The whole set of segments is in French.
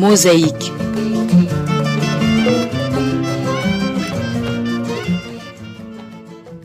Mosaïque.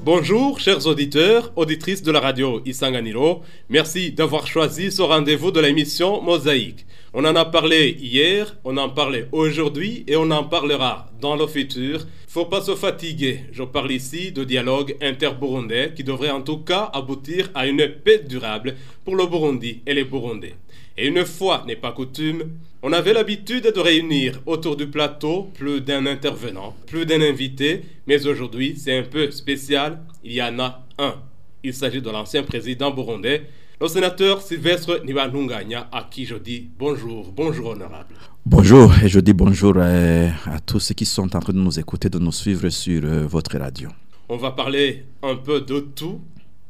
Bonjour, chers auditeurs, auditrices de la radio Isanganiro. Merci d'avoir choisi ce rendez-vous de l'émission Mosaïque. On en a parlé hier, on en parlait aujourd'hui et on en parlera dans le futur. Faut pas se fatiguer. Je parle ici de dialogue inter-burundais qui devrait en tout cas aboutir à une paix durable pour le Burundi et les Burundais. Et une fois n'est pas coutume, on avait l'habitude de réunir autour du plateau plus d'un intervenant, plus d'un invité, mais aujourd'hui c'est un peu spécial, il y en a un. Il s'agit de l'ancien président burundais, le sénateur Sylvestre Nibanunganya, à qui je dis bonjour, bonjour honorable. Bonjour, et je dis bonjour euh, à, tous ceux qui sont en train de nous écouter, de nous suivre sur euh, votre radio. On va parler un peu de tout,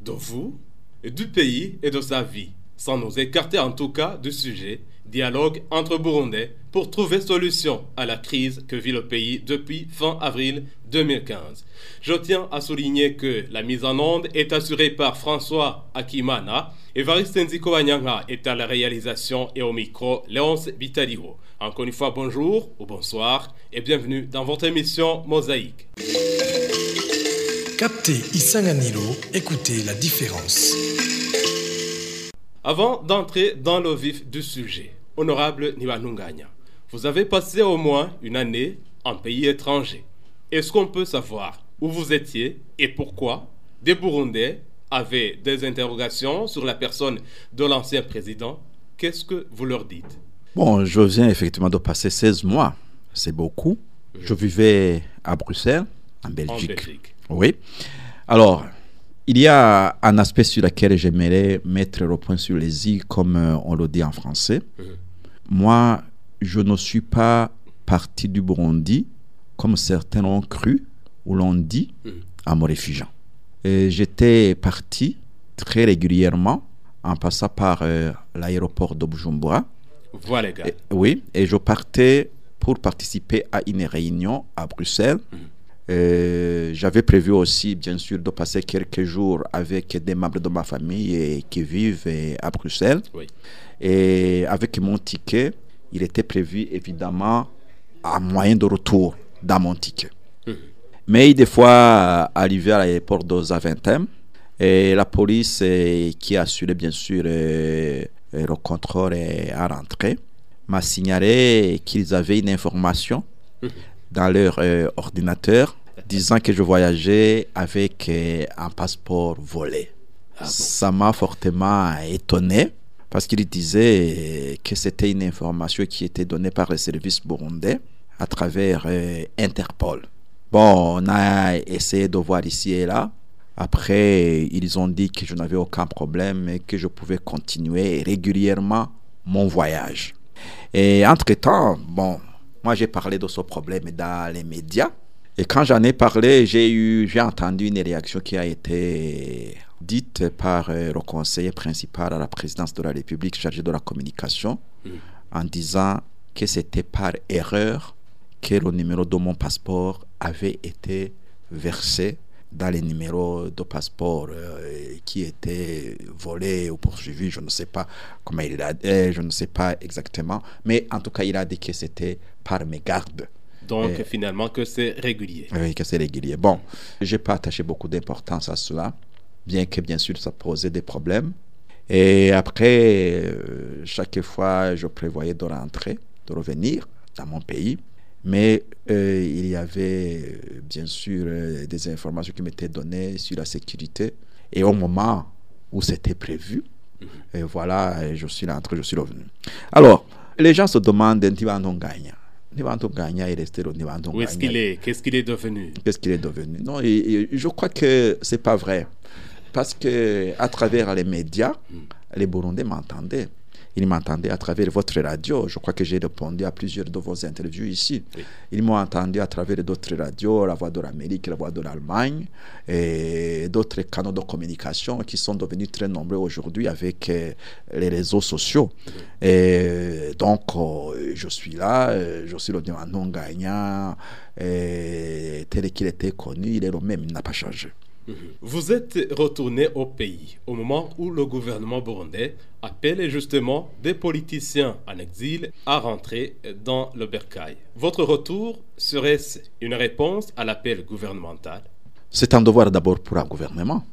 de vous, du pays et de sa vie sans nous écarter en tout cas du sujet, dialogue entre Burundais pour trouver solution à la crise que vit le pays depuis fin avril 2015. Je tiens à souligner que la mise en onde est assurée par François Akimana, Evariste Nziko est à la réalisation et au micro Léonce Vitaligo. Encore une fois, bonjour ou bonsoir et bienvenue dans votre émission Mosaïque. Captez Isanganilo, écoutez la différence. Avant d'entrer dans le vif du sujet, honorable Nibanunganya, vous avez passé au moins une année en pays étranger. Est-ce qu'on peut savoir où vous étiez et pourquoi? Des Burundais avaient des interrogations sur la personne de l'ancien président Qu'est-ce que vous leur dites? Bon, je viens effectivement de passer 16 mois. C'est beaucoup. Je vivais à Bruxelles, en Belgique. En Belgique. Oui. Alors, il y a un aspect sur lequel j'aimerais mettre le point sur les i, comme euh, on le dit en français. Moi, je ne suis pas parti du Burundi, comme certains l'ont cru ou l'ont dit, en me réfugiant. J'étais parti très régulièrement en passant par euh, l'aéroport de Bujumbura. Voilà, gars. Et- oui, et je partais pour participer à une réunion à Bruxelles. Euh, J'avais prévu aussi, bien sûr, de passer quelques jours avec des membres de ma famille et qui vivent euh, à Bruxelles. Oui. Et avec mon ticket, il était prévu évidemment un moyen de retour dans mon ticket. Mais des fois, euh, arrivé à l'aéroport de Zaventem, et la police qui assurait bien sûr le contrôle euh, à rentrer m'a signalé qu'ils avaient une information dans leur euh, ordinateur disant que je voyageais avec euh, un passeport volé. Ça m'a fortement étonné parce qu'il disait euh, que c'était une information qui était donnée par les services burundais à travers euh, Interpol. Bon, on a essayé de voir ici et là. Après, ils ont dit que je n'avais aucun problème et que je pouvais continuer régulièrement mon voyage. Et entre-temps, bon, moi j'ai parlé de ce problème dans les médias. Et quand j'en ai parlé, j'ai eu, j'ai entendu une réaction qui a été dite par euh, le conseiller principal à la présidence de la République chargé de la communication en disant que c'était par erreur que le numéro de mon passeport avait été versé dans les numéros de passeport euh, qui étaient volés ou poursuivis, je ne sais pas comment il a euh, je ne sais pas exactement, mais en tout cas il a dit que c'était par mes gardes. Donc finalement que c'est régulier. Oui, que c'est régulier. Bon, j'ai pas attaché beaucoup d'importance à cela, bien que bien sûr ça posait des problèmes. Et après, euh, chaque fois, je prévoyais de rentrer, de revenir dans mon pays. Mais euh, il y avait euh, bien sûr euh, des informations qui m'étaient données sur la sécurité. Et au moment où c'était prévu, et voilà, je suis rentré, je suis revenu. Alors, les gens se demandent. Nibando Gagna est resté le Nibando Où est-ce qu'il est? Qu'est-ce qu'il est devenu? Qu'est-ce qu'il est devenu? Non, et- et je crois que c'est pas vrai. Parce que à travers les médias, les Burundais m'entendaient. Ils m'entendaient à travers votre radio. Je crois que j'ai répondu à plusieurs de vos interviews ici. Oui. Ils m'ont entendu à travers d'autres radios, la voix de l'Amérique, la voix de l'Allemagne, et d'autres canaux de communication qui sont devenus très nombreux aujourd'hui avec euh, les réseaux sociaux. Et donc, euh, je suis là, euh, je suis le non gagnant, et tel qu'il était connu, il est le même, il n'a pas changé. Vous êtes retourné au pays au moment où le gouvernement burundais appelle justement des politiciens en exil à rentrer dans le bercail. Votre retour serait-ce une réponse à l'appel gouvernemental? C'est un devoir d'abord pour un gouvernement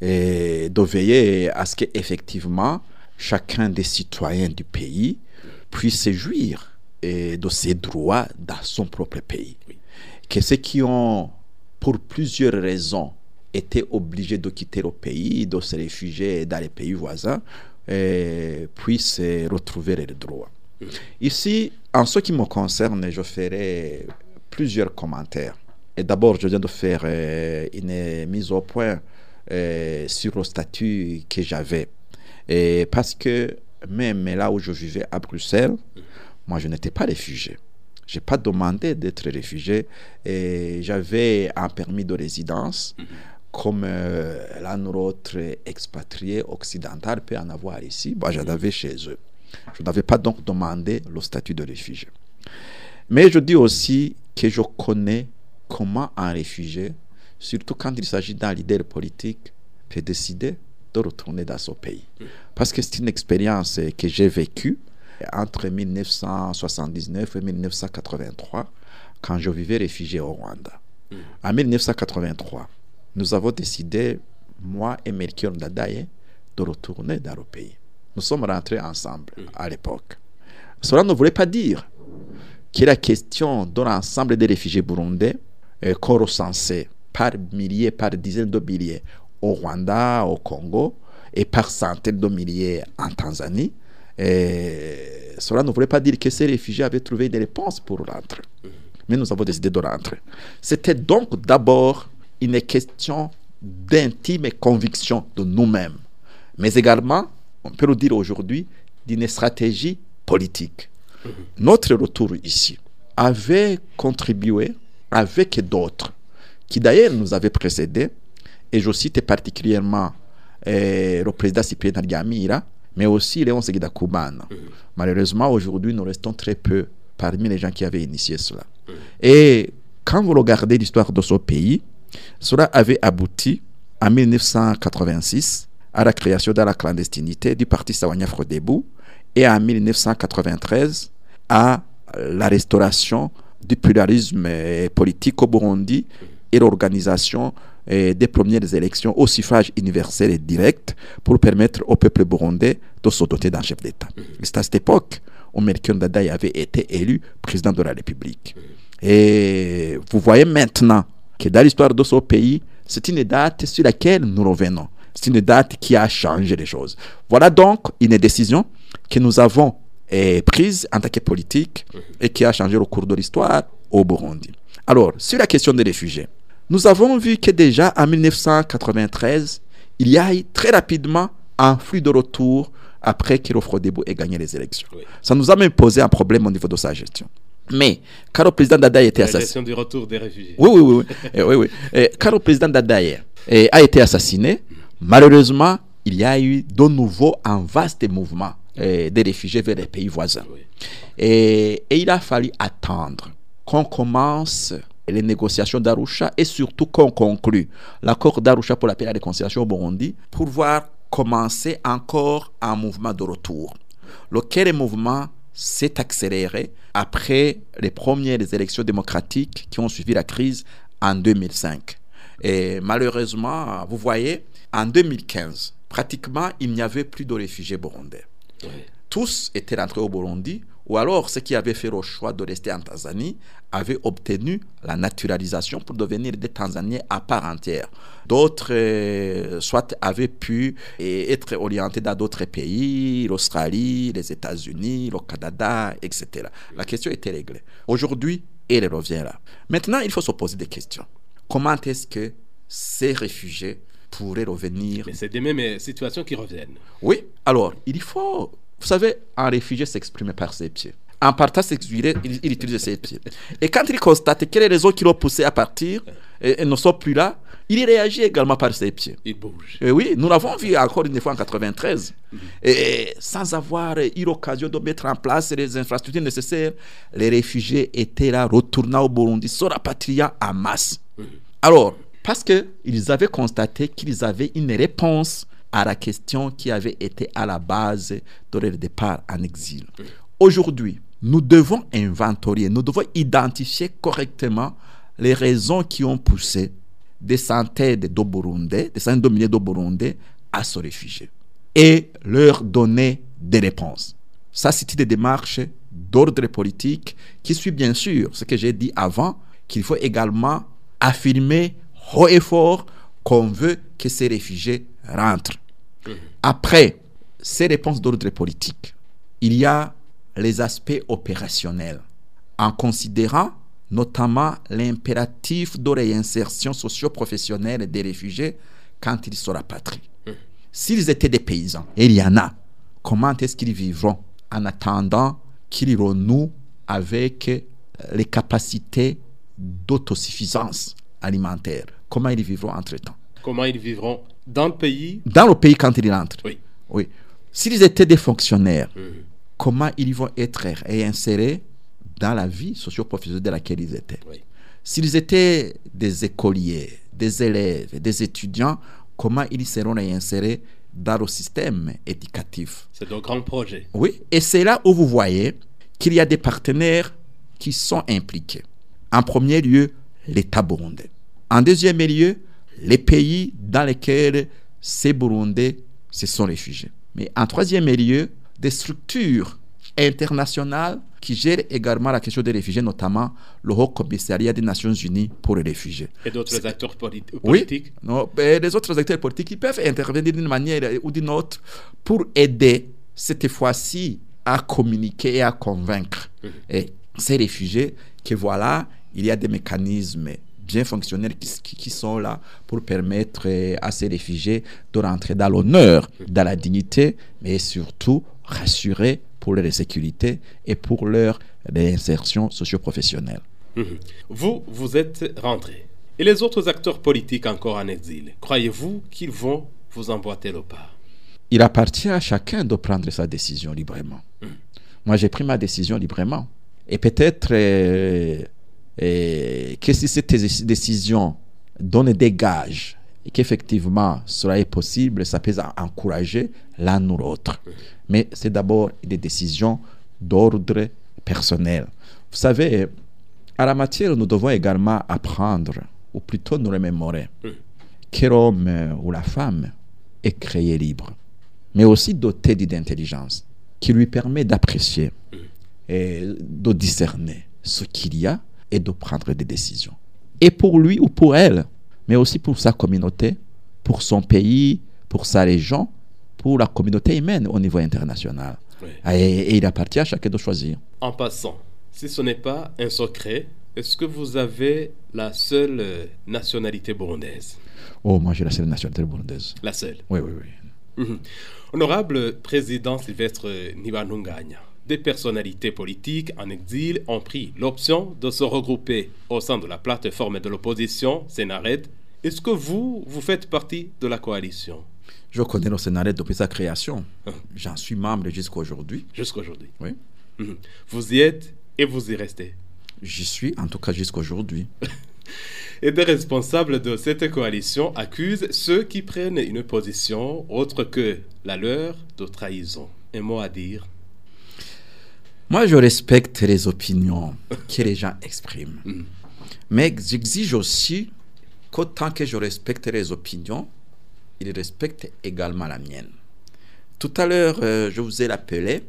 et de veiller à ce qu'effectivement chacun des citoyens du pays puisse se jouir de ses droits dans son propre pays. Que ceux qui ont, pour plusieurs raisons, été obligés de quitter le pays, de se réfugier dans les pays voisins, puissent retrouver leurs droits. Ici, en ce qui me concerne, je ferai plusieurs commentaires. Et d'abord, je viens de faire eh, une mise au point eh, sur le statut que j'avais. Et parce que même là où je vivais à Bruxelles, moi, je n'étais pas réfugié. Je n'ai pas demandé d'être réfugié et j'avais un permis de résidence comme euh, l'un ou l'autre expatrié occidental peut en avoir ici. Moi, j'en avais chez eux. Je n'avais pas donc demandé le statut de réfugié. Mais je dis aussi que je connais comment un réfugié, surtout quand il s'agit d'un leader politique, peut décider de retourner dans son pays. Parce que c'est une expérience que j'ai vécue entre 1979 et 1983, quand je vivais réfugié au Rwanda. En 1983, nous avons décidé, moi et Melchior Dadaye, de retourner dans le pays. Nous sommes rentrés ensemble à l'époque. Cela ne voulait pas dire que la question de l'ensemble des réfugiés burundais euh, qu'on recensait par milliers, par dizaines de milliers au Rwanda, au Congo, et par centaines de milliers en Tanzanie, cela ne voulait pas dire que ces réfugiés avaient trouvé des réponses pour rentrer. Mais nous avons décidé de rentrer. C'était donc d'abord une question d'intime conviction de nous-mêmes, mais également, on peut le dire aujourd'hui, d'une stratégie politique. Notre retour ici avait contribué avec d'autres qui d'ailleurs nous avaient précédés, et je cite particulièrement eh, le président Cyprien Ntaryamira, mais aussi Léon Seguida Kubana. Malheureusement, aujourd'hui, nous restons très peu parmi les gens qui avaient initié cela. Et quand vous regardez l'histoire de ce pays, cela avait abouti en 1986 à la création de la clandestinité du parti Sawanya Frodebou et en 1993 à la restauration du pluralisme eh, politique au Burundi et l'organisation eh, des premières élections au suffrage universel et direct pour permettre au peuple burundais de se doter d'un chef d'État. C'est à cette époque où Melchior Ndadaye avait été élu président de la République. Et vous voyez maintenant que dans l'histoire de ce pays, c'est une date sur laquelle nous revenons. C'est une date qui a changé les choses. Voilà donc une décision que nous avons eh, prise en tant que politique et qui a changé le cours de l'histoire au Burundi. Alors, sur la question des réfugiés, nous avons vu que déjà en 1993, il y a eu très rapidement un flux de retour après que Frodebo ait gagné les élections. Oui. Ça nous a même posé un problème au niveau de sa gestion. Mais quand le président Dadaye était La assassiné, gestion du retour des réfugiés. oui, oui, oui, oui. Eh, oui, oui. Eh, quand le président Dadaye eh, a été assassiné, malheureusement, il y a eu de nouveau un vaste mouvement eh, des réfugiés vers les pays voisins. Et il a fallu attendre qu'on commence les négociations d'Arusha et surtout qu'on conclue l'accord d'Arusha pour la paix et la réconciliation au Burundi pour voir commencer encore un mouvement de retour. Lequel mouvement s'est accéléré après les premières élections démocratiques qui ont suivi la crise en 2005. Et malheureusement, vous voyez, en 2015, pratiquement, il n'y avait plus de réfugiés burundais Oui. tous étaient rentrés au Burundi, ou alors ceux qui avaient fait le choix de rester en Tanzanie avaient obtenu la naturalisation pour devenir des Tanzaniens à part entière. D'autres, euh, soit avaient pu être orientés dans d'autres pays, l'Australie, les États-Unis, le Canada, etc. La question était réglée. Aujourd'hui, elle revient là. Maintenant, il faut se poser des questions. Comment est-ce que ces réfugiés pourraient revenir? Mais c'est des mêmes situations qui reviennent. oui, alors, il faut. Vous savez, un réfugié s'exprime par ses pieds. En partant s'exiler, il, il utilise ses pieds. Et quand il constate que les raisons qui l'ont poussé à partir et, et ne sont plus là, il réagit également par ses pieds. Ils bougent. Et oui, nous l'avons vu encore une fois en 93. Et sans avoir eu l'occasion de mettre en place les infrastructures nécessaires, les réfugiés étaient là, retournant au Burundi, se rapatriant en masse. Alors, Parce qu'ils avaient constaté qu'ils avaient une réponse à la question qui avait été à la base de leur départ en exil. Aujourd'hui, nous devons inventorier, nous devons identifier correctement les raisons qui ont poussé des centaines de Burundais, des centaines de milliers de Burundais à se réfugier et leur donner des réponses. Ça, c'est une démarche d'ordre politique qui suit bien sûr ce que j'ai dit avant, qu'il faut également affirmer haut et fort qu'on veut que ces réfugiés rentrent. Après ces réponses d'ordre politique, il y a les aspects opérationnels, en considérant notamment l'impératif de réinsertion socio-professionnelle des réfugiés quand ils sont rapatriés. S'ils étaient des paysans, et il y en a, comment est-ce qu'ils vivront en attendant qu'ils renouent avec les capacités d'autosuffisance alimentaire? Comment ils vivront entre-temps? Comment ils vivront dans le pays Dans le pays quand ils rentrent. Oui. Oui. S'ils étaient des fonctionnaires, comment ils vont être réinsérés dans la vie socio-professionnelle de laquelle ils étaient? Oui. S'ils étaient des écoliers, des élèves, des étudiants, comment ils seront réinsérés dans le système éducatif? C'est de grands projets. Oui, et c'est là où vous voyez qu'il y a des partenaires qui sont impliqués. En premier lieu, l'État burundais. En deuxième lieu, les pays dans lesquels ces Burundais se sont réfugiés. Mais en troisième lieu, des structures internationales qui gèrent également la question des réfugiés, notamment le Haut Commissariat des Nations Unies pour les réfugiés. Et d'autres acteurs poli- Oui, politiques non, mais les autres acteurs politiques ils peuvent intervenir d'une manière ou d'une autre pour aider cette fois-ci à communiquer et à convaincre et ces réfugiés que voilà, il y a des mécanismes bien fonctionnels qui, qui- qui sont là pour permettre euh, à ces réfugiés de rentrer dans l'honneur, dans la dignité, mais surtout rassurer pour leur sécurité et pour leur réinsertion socio-professionnelle. Mhm. Vous, vous êtes rentré. Et les autres acteurs politiques encore en exil, croyez-vous qu'ils vont vous emboîter le pas? Il appartient à chacun de prendre sa décision librement. Moi, j'ai pris ma décision librement. Et peut-être euh, euh, que si cette dé- décision donne des gages et qu'effectivement cela est possible, ça peut en- encourager l'un ou l'autre. Mais c'est d'abord des décisions d'ordre personnel. Vous savez, à la matière, nous devons également apprendre, ou plutôt nous remémorer, que l'homme euh, ou la femme est créé libre, mais aussi doté d'intelligence qui lui permet d'apprécier et de discerner ce qu'il y a et de prendre des décisions. Et pour lui ou pour elle, mais aussi pour sa communauté, pour son pays, pour sa région, pour la communauté humaine au niveau international. Oui. Et, et il appartient à chacun de choisir. En passant, si ce n'est pas un secret, est-ce que vous avez la seule euh, nationalité burundaise? Oh, moi j'ai la seule nationalité burundaise. La seule? Oui, oui, oui. Mhm. Honorable président Sylvestre Nibanunganya, des personnalités politiques en exil ont pris l'option de se regrouper au sein de la plateforme de l'opposition Sénared. Est-ce que vous, vous faites partie de la coalition? Je connais le scénario depuis sa création. J'en suis membre jusqu'à aujourd'hui. jusqu'à aujourd'hui Oui. Mhm. Vous y êtes et vous y restez. J'y suis, en tout cas jusqu'à aujourd'hui. Et des responsables de cette coalition accusent ceux qui prennent une position autre que la leur de trahison. Un mot à dire? Moi, je respecte les opinions que les gens expriment. Mhm. Mais j'exige aussi qu'autant que je respecte les opinions, ils respectent également la mienne. Tout à l'heure, euh, je vous ai rappelé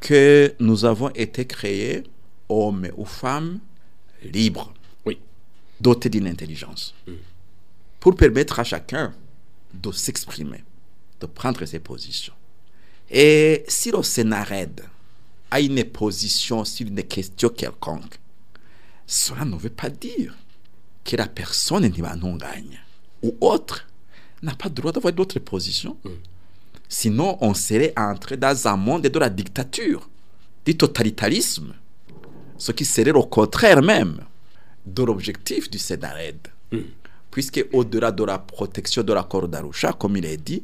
que nous avons été créés, hommes ou femmes, libres, Oui. dotés d'une intelligence, pour permettre à chacun de s'exprimer, de prendre ses positions. Et si le Sénarède a une position sur une question quelconque, cela ne veut pas dire que la personne gagne ou autre n'a pas le droit d'avoir d'autres positions. Sinon, on serait entré dans un monde de la dictature, du totalitarisme, ce qui serait le contraire même de l'objectif du Sénarède. Puisque au-delà de la protection de l'accord d'Arusha, comme il est dit,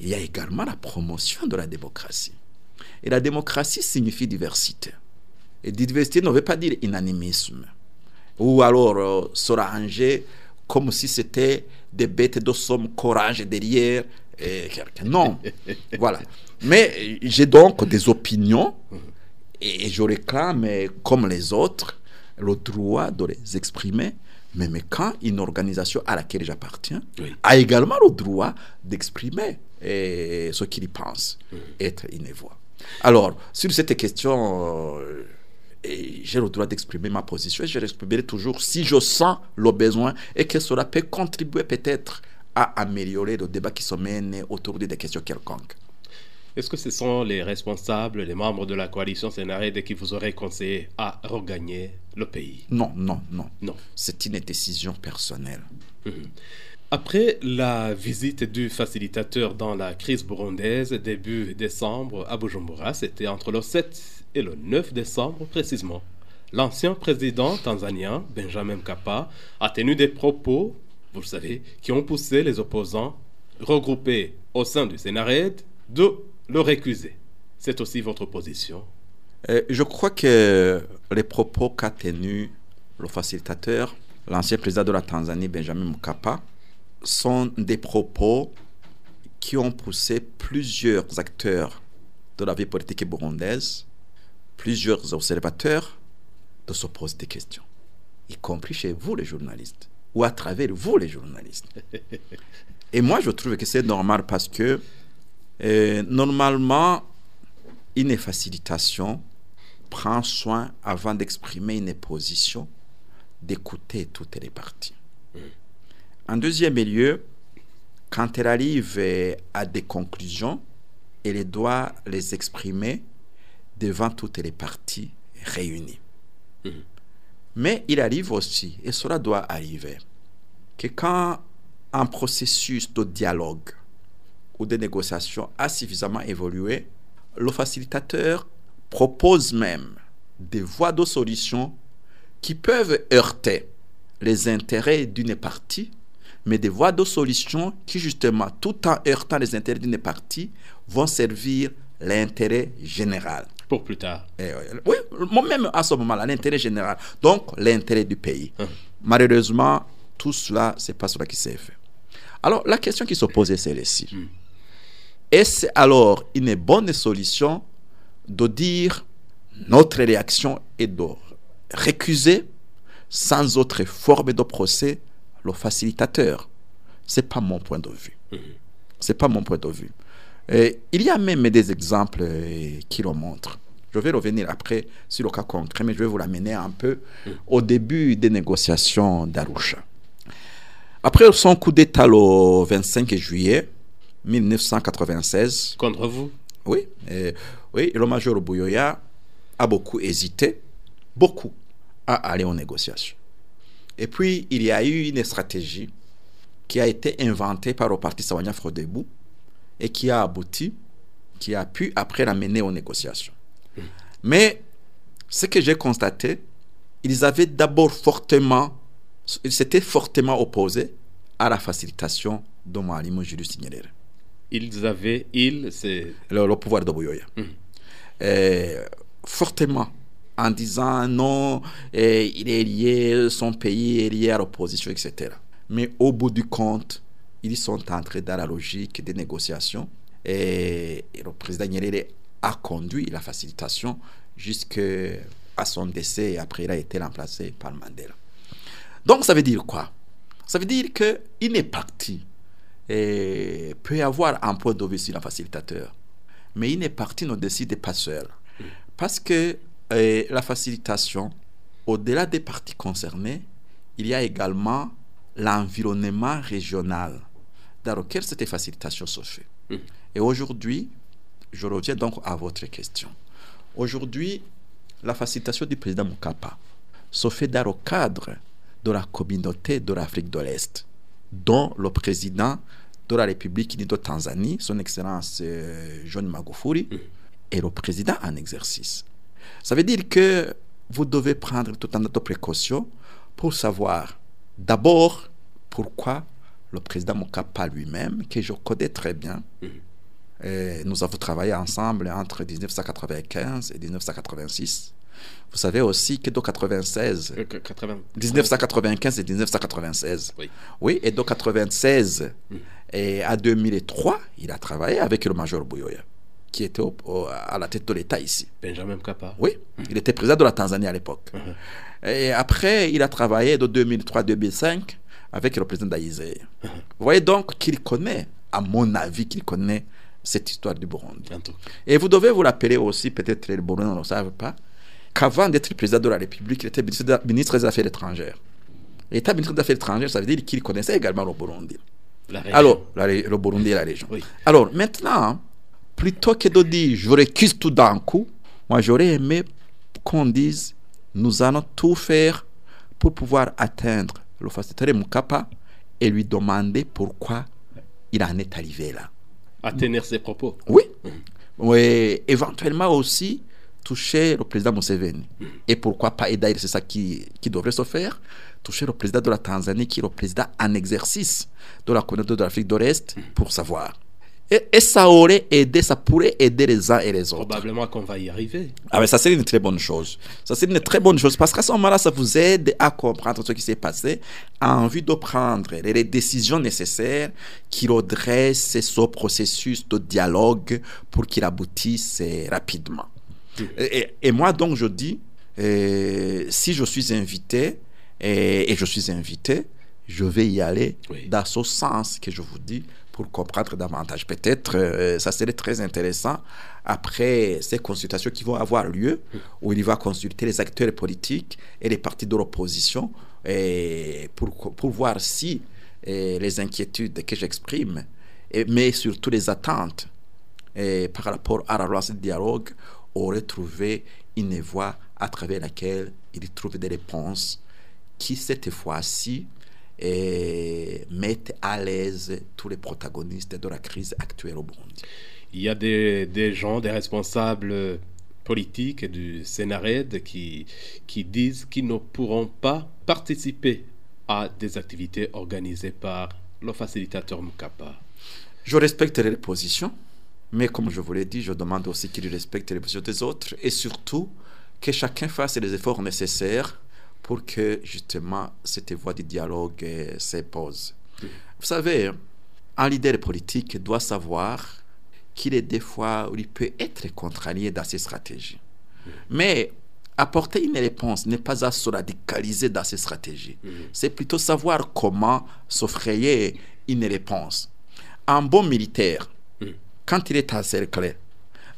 il y a également la promotion de la démocratie. Et la démocratie signifie diversité. Et diversité ne veut pas dire unanimisme. Ou alors euh, se ranger comme si c'était des bêtes de somme courage derrière quelqu'un. Non, voilà. Mais j'ai donc des opinions et je réclame, comme les autres, le droit de les exprimer. Mais, mais quand une organisation à laquelle j'appartiens Oui. a également le droit d'exprimer eh, ce qu'il pense être une voix. Alors, sur cette question, euh, j'ai le droit d'exprimer ma position et je l'exprimerai toujours si je sens le besoin et que cela peut contribuer peut-être à améliorer le débat qui se mène autour des questions quelconques. Est-ce que ce sont les responsables, les membres de la coalition Sénarède qui vous auraient conseillé à regagner le pays? Non, non, non. Non. C'est une décision personnelle. Après la visite du facilitateur dans la crise burundaise début décembre à Bujumbura, c'était entre le 7 et le 9 décembre précisément, l'ancien président tanzanien Benjamin Mkapa a tenu des propos, vous le savez, qui ont poussé les opposants regroupés au sein du Sénarède de le récuser. C'est aussi votre position. Euh, je crois que les propos qu'a tenus le facilitateur, l'ancien président de la Tanzanie, Benjamin Mkapa, sont des propos qui ont poussé plusieurs acteurs de la vie politique burundaise, plusieurs observateurs, de se poser des questions, y compris chez vous les journalistes, ou à travers vous les journalistes. Et moi, je trouve que c'est normal parce que euh, normalement, une facilitation prend soin, avant d'exprimer une position, d'écouter toutes les parties. En deuxième lieu, quand elle arrive euh, à des conclusions, elle doit les exprimer devant toutes les parties réunies. Mais il arrive aussi, et cela doit arriver, que quand un processus de dialogue ou de négociation a suffisamment évolué, le facilitateur propose même des voies de solution qui peuvent heurter les intérêts d'une partie, mais des voies de solution qui, justement, tout en heurtant les intérêts d'une partie, vont servir l'intérêt général. Pour plus tard. Eh, oui, moi-même à ce moment-là, l'intérêt général. Donc, l'intérêt du pays. Malheureusement, tout cela, c'est pas cela qui s'est fait. Alors, la question qui se pose est celle-ci. Est-ce alors une bonne solution de dire notre réaction est de récuser sans autre forme de procès le facilitateur C'est pas mon point de vue. C'est pas mon point de vue. Et il y a même des exemples euh, qui le montrent. Je vais revenir après sur le cas concret, mais je vais vous l'amener un peu au début des négociations d'Arusha. Après son coup d'État le 25 juillet 1996, Contre vous? oui, euh, oui, le major Bouyoya a beaucoup hésité, beaucoup, à aller aux négociations. Et puis, il y a eu une stratégie qui a été inventée par le parti Sawanya Frodebou et qui a abouti, qui a pu après l'amener aux négociations. Mais ce que j'ai constaté, ils avaient d'abord fortement, ils s'étaient fortement opposés à la facilitation de Mwalimu Julius Nyerere Ils avaient, ils, c'est... le, le pouvoir de Bouyoya. Euh, fortement, en disant non, euh, il est lié, son pays est lié à l'opposition, etc. Mais au bout du compte, ils sont entrés dans la logique des négociations et, et le président Nyerere a conduit la facilitation jusqu'à son décès et après il a été remplacé par Mandela. Donc ça veut dire quoi? Ça veut dire qu'il est parti et peut avoir un point de vue sur le facilitateur. Mais une partie ne décide pas seul. Parce que euh, la facilitation, au-delà des parties concernées, il y a également l'environnement régional dans lequel cette facilitation se fait? Et aujourd'hui, je reviens donc à votre question. Aujourd'hui, la facilitation du président Mukapa se fait dans le cadre de la communauté de l'Afrique de l'Est, dont le président de la République de Tanzanie, son Excellence euh, John Magufuli, est le président en exercice. Ça veut dire que vous devez prendre tout un tas de précautions pour savoir d'abord pourquoi le président Mokapa lui-même, que je connais très bien, euh, nous avons travaillé ensemble entre 1995 et 1986. Vous savez aussi que de 96, Euh, que- 80. 1995 et 1996. Oui. Oui, et de 96 et à 2003, il a travaillé avec le major Bouyoya, qui était au- au- à la tête de l'État ici. Benjamin Mkapa. Oui, il était président de la Tanzanie à l'époque. Et après, il a travaillé de 2003-2005 avec le président d'Aïzé. Vous voyez donc qu'il connaît, à mon avis, qu'il connaît cette histoire du Burundi. Et vous devez vous rappeler aussi, peut-être les Burundais ne le savent pas, qu'avant d'être président de la République, il était ministre de- ministre des Affaires étrangères. Il était ministre des Affaires étrangères, ça veut dire qu'il connaissait également le Burundi. La. Alors, la le Burundi et la région. Oui. Alors, maintenant, plutôt que de dire je récuse tout d'un coup, moi j'aurais aimé qu'on dise nous allons tout faire pour pouvoir atteindre le facilitateur Mukapa et lui demander pourquoi il en est arrivé là. à tenir ses propos. Oui. Oui, éventuellement aussi toucher le président Museveni. Et pourquoi pas, et d'ailleurs c'est ça qui, qui devrait se faire, toucher le président de la Tanzanie qui est le président en exercice de la communauté de l'Afrique de l'Est pour savoir. Et, et ça aurait aidé, ça pourrait aider les uns et les autres. Probablement qu'on va y arriver. Ah mais ça c'est une très bonne chose. Ça c'est une très bonne chose parce qu'à ce moment-là, ça vous aide à comprendre ce qui s'est passé en vue de prendre les décisions nécessaires qui redressent ce processus de dialogue pour qu'il aboutisse rapidement. Et, et- et moi donc je dis, euh, si je suis invité, et, et je suis invité, je vais y aller Oui. dans ce sens que je vous dis pour comprendre davantage. Peut-être euh, ça serait très intéressant après ces consultations qui vont avoir lieu, où il va consulter les acteurs politiques et les partis de l'opposition pour, pour voir si les inquiétudes que j'exprime, mais surtout les attentes et par rapport à la relation de dialogue, auraient trouvé une voie à travers laquelle ils trouvent des réponses qui, cette fois-ci, eh, mettent à l'aise tous les protagonistes de la crise actuelle au Burundi. Il y a des, des gens, des responsables politiques du Sénarède qui, qui disent qu'ils ne pourront pas participer à des activités organisées par le facilitateur Mukapa. Je respecterai les positions, mais comme je vous l'ai dit, je demande aussi qu'ils respectent les positions des autres et surtout que chacun fasse les efforts nécessaires pour que justement cette voie du dialogue euh, s'impose. Vous savez, un leader politique doit savoir qu'il est des fois, où il peut être contrarié dans ses stratégies. Mais apporter une réponse n'est pas à se radicaliser dans ses stratégies. C'est plutôt savoir comment s'offrir une réponse. Un bon militaire, quand il est encerclé,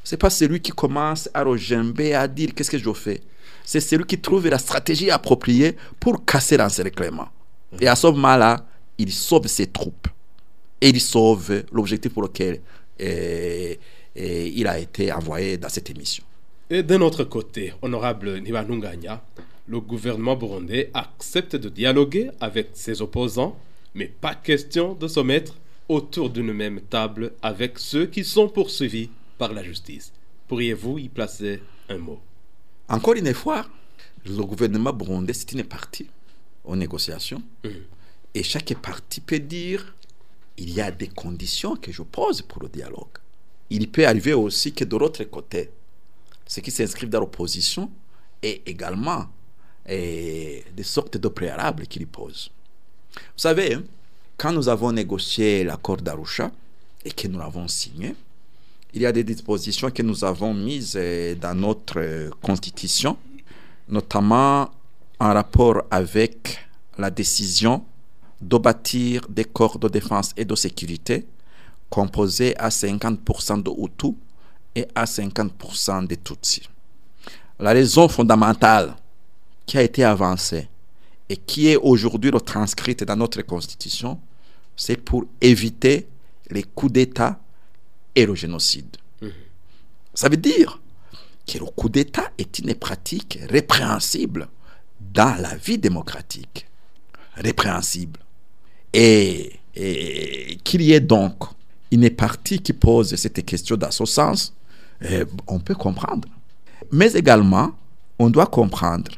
c'est pas celui qui commence à regimber, à dire qu'est-ce que je fais? C'est celui qui trouve la stratégie appropriée pour casser l'encerclement. Et à ce moment-là, il sauve ses troupes. Et il sauve l'objectif pour lequel eh, eh, il a été envoyé dans cette émission. Et d'un autre côté, honorable Nibanunganya, le gouvernement burundais accepte de dialoguer avec ses opposants, mais pas question de se mettre autour d'une même table avec ceux qui sont poursuivis par la justice. Pourriez-vous y placer un mot? Encore une fois, le gouvernement burundais, c'est une partie aux négociations. Et chaque partie peut dire il y a des conditions que je pose pour le dialogue. Il peut arriver aussi que de l'autre côté, ceux qui s'inscrivent dans l'opposition aient également eh, des sortes de préalables qu'ils posent. Vous savez, hein, quand nous avons négocié l'accord d'Arusha et que nous l'avons signé, il y a des dispositions que nous avons mises eh, dans notre euh, constitution, notamment en rapport avec la décision de bâtir des corps de défense et de sécurité composés à 50% de Hutus et à 50% de Tutsis. La raison fondamentale qui a été avancée et qui est aujourd'hui retranscrite dans notre constitution, c'est pour éviter les coups d'État et le génocide. Ça veut dire que le coup d'État est une pratique répréhensible dans la vie démocratique. Répréhensible. Et, et qu'il y ait donc une partie qui pose cette question dans ce sens, eh, on peut comprendre. Mais également, on doit comprendre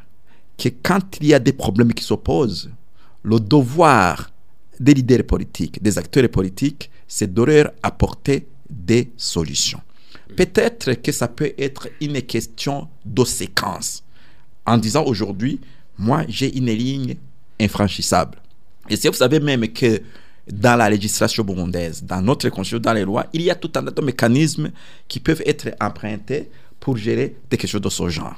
que quand il y a des problèmes qui s'opposent, le devoir des leaders politiques, des acteurs politiques, c'est de leur apporter des solutions. Peut-être que ça peut être une question de séquence. en disant aujourd'hui, moi j'ai une ligne infranchissable. Et si vous savez même que dans la législation burundaise, dans notre constitution, dans les lois, il y a tout un tas de mécanismes qui peuvent être empruntés pour gérer quelque chose de ce genre.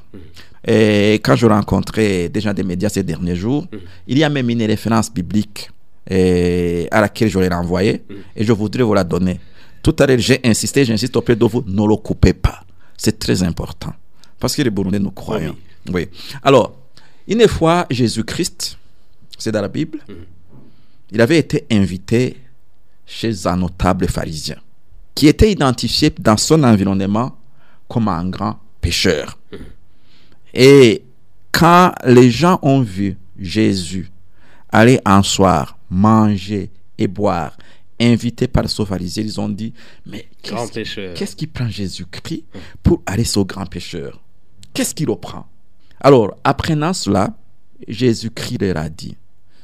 Et quand je rencontrais des gens des médias ces derniers jours, il y a même une référence biblique eh, à laquelle je l'ai renvoyée et je voudrais vous la donner. Tout à l'heure, j'ai insisté, j'insiste auprès de vous, ne le coupez pas. C'est très important. Parce que les Burundais nous croyons. Oui. Alors, une fois, Jésus-Christ, c'est dans la Bible, il avait été invité chez un notable pharisien qui était identifié dans son environnement comme un grand pécheur. Et quand les gens ont vu Jésus aller un soir manger et boire, invité par ce pharisien, ils ont dit, mais qu'est-ce qui prend Jésus-Christ pour aller sur grand pécheur Qu'est-ce qui le prend? Alors, apprenant cela, Jésus-Christ leur a dit,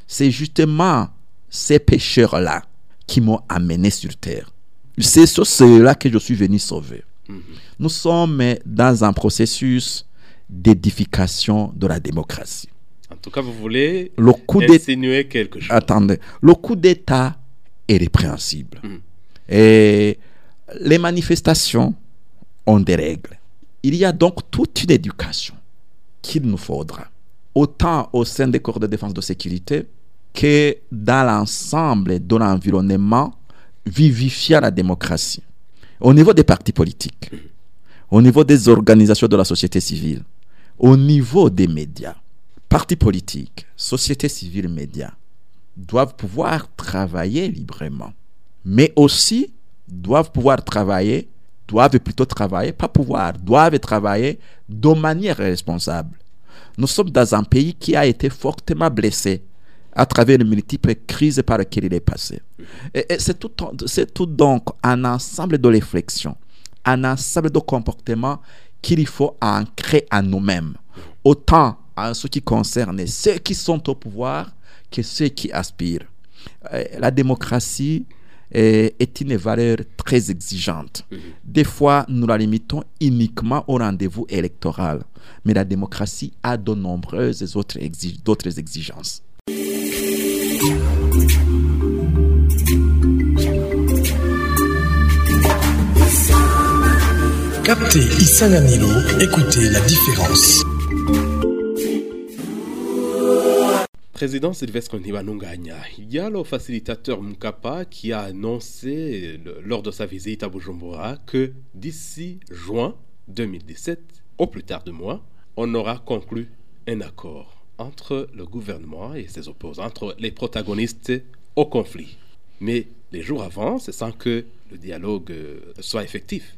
c'est justement ces pécheurs-là qui m'ont amené sur terre. C'est sur cela que je suis venu sauver. Nous sommes dans un processus d'édification de la démocratie. En tout cas, vous voulez Le coup insinuer quelque chose. attendez, le coup d'État est répréhensible. Mhm. Et les manifestations ont des règles. Il y a donc toute une éducation qu'il nous faudra, autant au sein des corps de défense de sécurité que dans l'ensemble de l'environnement vivifiant la démocratie. Au niveau des partis politiques, au niveau des organisations de la société civile, au niveau des médias, partis politiques, société civile, médias, doivent pouvoir travailler librement, mais aussi doivent pouvoir travailler, doivent plutôt travailler, pas pouvoir, doivent travailler de manière responsable. Nous sommes dans un pays qui a été fortement blessé à travers les multiples crises par lesquelles il est passé. Et, c'est tout, tout donc un ensemble de réflexions, un ensemble de comportements qu'il faut ancrer à nous-mêmes, autant en ce qui concerne ceux qui sont au pouvoir que ceux qui aspirent. Euh, La démocratie est, est une valeur très exigeante. Des fois, nous la limitons uniquement au rendez-vous électoral, mais la démocratie a de nombreuses autres, d'autres exigences. Captez Isanganilo, écoutez la différence. Président Sylvestre Nibanunganya, il y a le facilitateur Mkapa qui a annoncé lors de sa visite à Bujumbura que d'ici juin 2017, au plus tard de mois, on aura conclu un accord entre le gouvernement et ses opposants, entre les protagonistes au conflit. Mais les jours avant, c'est sans que le dialogue euh, soit effectif.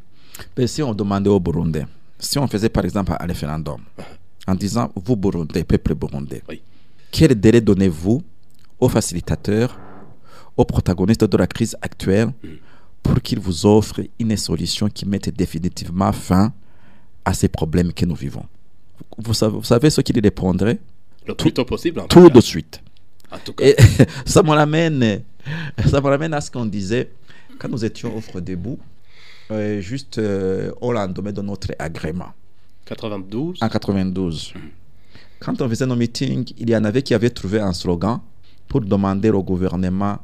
Mais si on demandait aux Burundais, si on faisait par exemple un référendum, en disant, vous Burundais, peuple burundais, Oui. Quel délai donnez-vous aux facilitateurs, aux protagonistes de la crise actuelle, pour qu'ils vous offrent une solution qui mette définitivement fin à ces problèmes que nous vivons? Vous savez, vous savez ce qu'ils répondraient Le plus tôt possible, en tout cas. de suite. En tout cas. Et ça me ramène, ça me ramène à ce qu'on disait quand nous étions offre debout, euh, juste euh, au lendemain de notre agrément, 92. en 92. Quand on faisait nos meetings, il y en avait qui avaient trouvé un slogan pour demander au gouvernement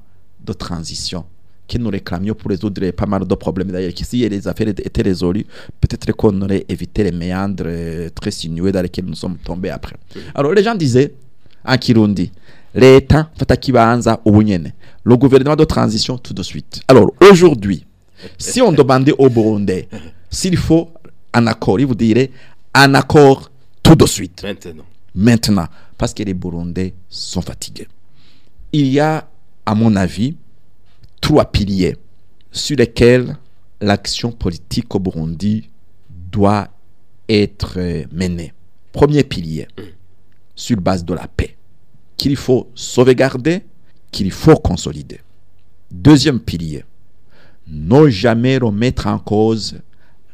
de transition que nous réclamions pour résoudre pas mal de problèmes. D'ailleurs, si les affaires étaient résolues, peut-être qu'on aurait évité les méandres euh, très sinueux dans lesquels nous sommes tombés après. Alors, les gens disaient, en Kirundi, l'État, fata kibanza ubunyene. Le gouvernement de transition tout de suite. Alors, aujourd'hui, si on demandait au Burundais s'il faut un accord, il vous dirait un accord tout de suite Maintenant. Maintenant parce que les Burundais sont fatigués. Il y a, à mon avis, trois piliers sur lesquels l'action politique au Burundi doit être menée. Premier pilier, sur base de la paix, qu'il faut sauvegarder, qu'il faut consolider. Deuxième pilier, ne jamais remettre en cause